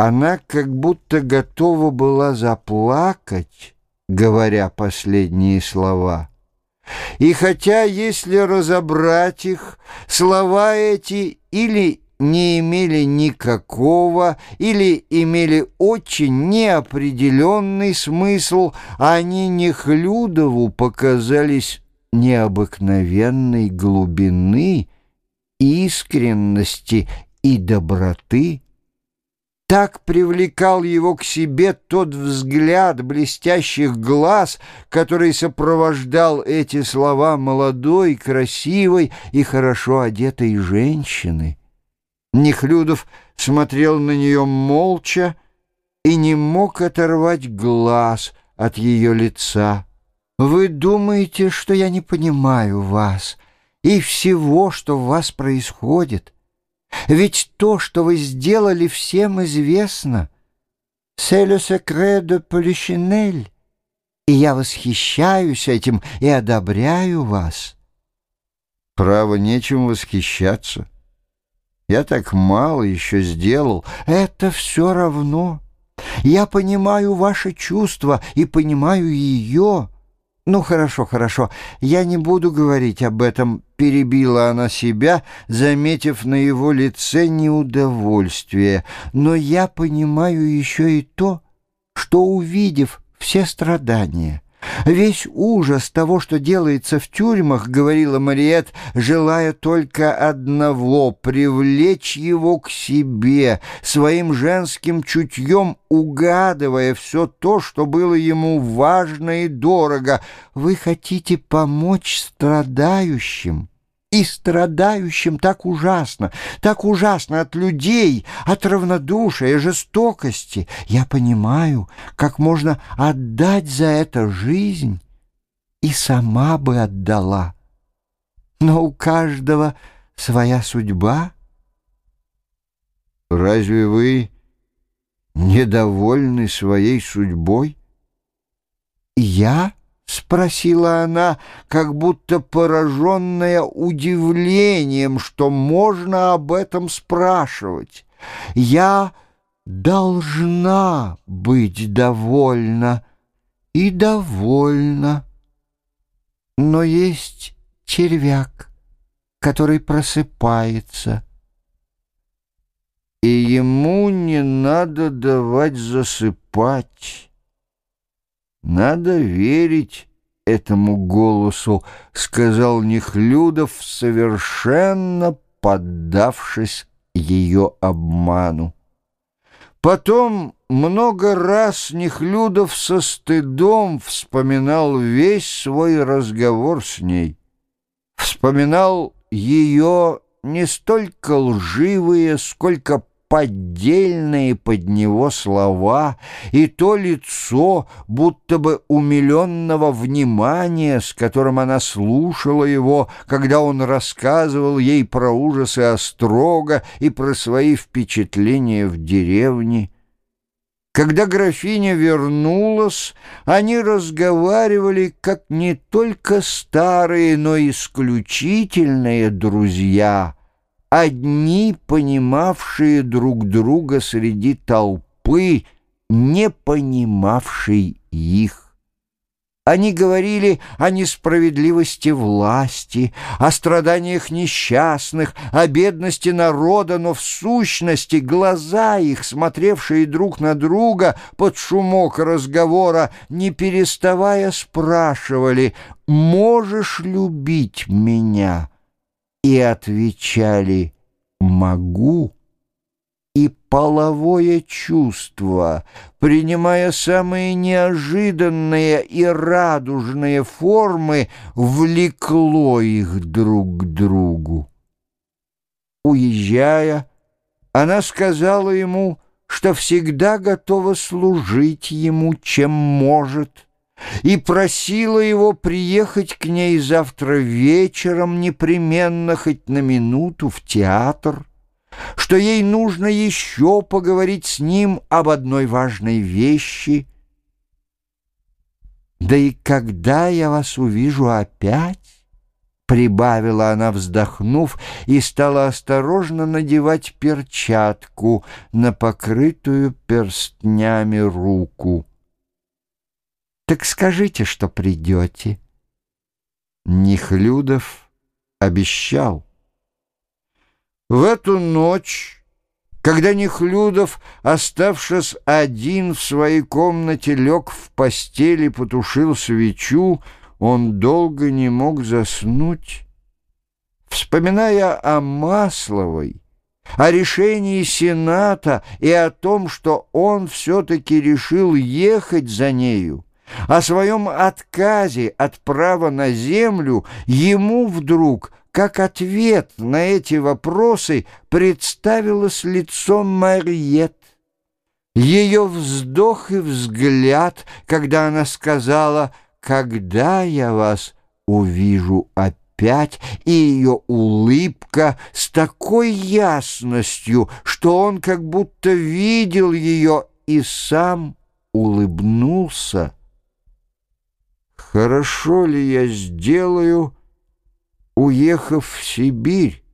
Она как будто готова была заплакать, говоря последние слова. И хотя, если разобрать их, слова эти или не имели никакого или имели очень неопределенный смысл, они Нехлюдову показались необыкновенной глубины, искренности и доброты. Так привлекал его к себе тот взгляд блестящих глаз, который сопровождал эти слова молодой, красивой и хорошо одетой женщины. Нехлюдов смотрел на нее молча и не мог оторвать глаз от ее лица. «Вы думаете, что я не понимаю вас и всего, что в вас происходит?» Ведь то, что вы сделали, всем известно. C'est le secret de Polichinelle. И я восхищаюсь этим и одобряю вас. Право, нечем восхищаться. Я так мало еще сделал. Это все равно. Я понимаю ваши чувства и понимаю ее. «Ну, хорошо, хорошо, я не буду говорить об этом», — перебила она себя, заметив на его лице неудовольствие. «Но я понимаю еще и то, что, увидев все страдания, Весь ужас того, что делается в тюрьмах, говорила Мариет, желая только одного — привлечь его к себе, своим женским чутьем угадывая все то, что было ему важно и дорого. Вы хотите помочь страдающим? И страдающим так ужасно, так ужасно от людей, от равнодушия, жестокости. Я понимаю, как можно отдать за это жизнь, и сама бы отдала. Но у каждого своя судьба. Разве вы недовольны своей судьбой? Я — спросила она, как будто пораженная удивлением, что можно об этом спрашивать. «Я должна быть довольна и довольна. Но есть червяк, который просыпается». И ему не надо давать засыпать. «Надо верить этому голосу», — сказал Нехлюдов, совершенно поддавшись ее обману. Потом много раз Нехлюдов со стыдом вспоминал весь свой разговор с ней. Вспоминал ее не столько лживые, сколько поддельные под него слова и то лицо, будто бы умиленного внимания, с которым она слушала его, когда он рассказывал ей про ужасы Острога и про свои впечатления в деревне. Когда графиня вернулась, они разговаривали как не только старые, но исключительные друзья — одни, понимавшие друг друга среди толпы, не понимавшей их. Они говорили о несправедливости власти, о страданиях несчастных, о бедности народа, но в сущности глаза их, смотревшие друг на друга под шумок разговора, не переставая спрашивали «Можешь любить меня?» И отвечали «могу». И половое чувство, принимая самые неожиданные и радужные формы, влекло их друг к другу. Уезжая, она сказала ему, что всегда готова служить ему, чем может, и просила его приехать к ней завтра вечером непременно хоть на минуту в театр, что ей нужно еще поговорить с ним об одной важной вещи. «Да и когда я вас увижу опять?» Прибавила она, вздохнув, и стала осторожно надевать перчатку на покрытую перстнями руку. «Так скажите, что придете». Нехлюдов обещал. В эту ночь, когда Нехлюдов, оставшись один в своей комнате, лег в постели, потушил свечу, он долго не мог заснуть. Вспоминая о Масловой, о решении Сената и о том, что он все-таки решил ехать за нею, о своем отказе от права на землю, ему вдруг, как ответ на эти вопросы, представилось лицо Мариет. Ее вздох и взгляд, когда она сказала «Когда я вас увижу опять?» и ее улыбка с такой ясностью, что он как будто видел ее и сам улыбнулся. Хорошо ли я сделаю, уехав в Сибирь?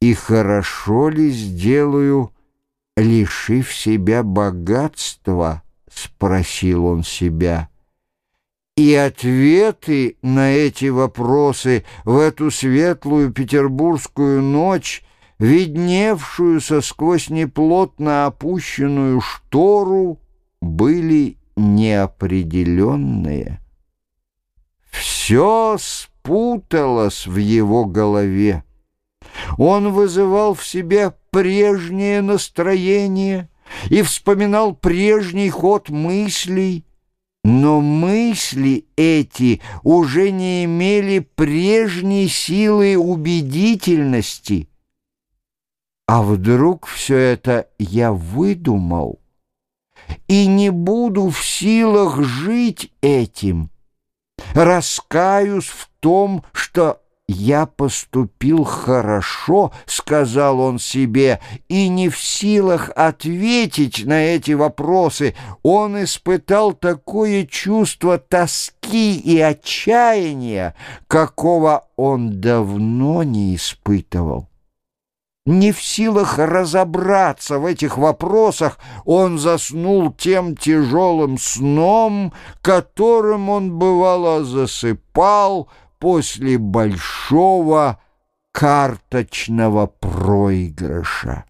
И хорошо ли сделаю, лишив себя богатства? Спросил он себя. И ответы на эти вопросы в эту светлую петербургскую ночь, видневшуюся сквозь неплотно опущенную штору, были неопределенные. Все спуталось в его голове. Он вызывал в себе прежнее настроение и вспоминал прежний ход мыслей, но мысли эти уже не имели прежней силы убедительности. А вдруг все это я выдумал? И не буду в силах жить этим. Раскаюсь в том, что «Я поступил хорошо», — сказал он себе, и не в силах ответить на эти вопросы. Он испытал такое чувство тоски и отчаяния, какого он давно не испытывал. Не в силах разобраться в этих вопросах, он заснул тем тяжелым сном, которым он, бывало, засыпал после большого карточного проигрыша.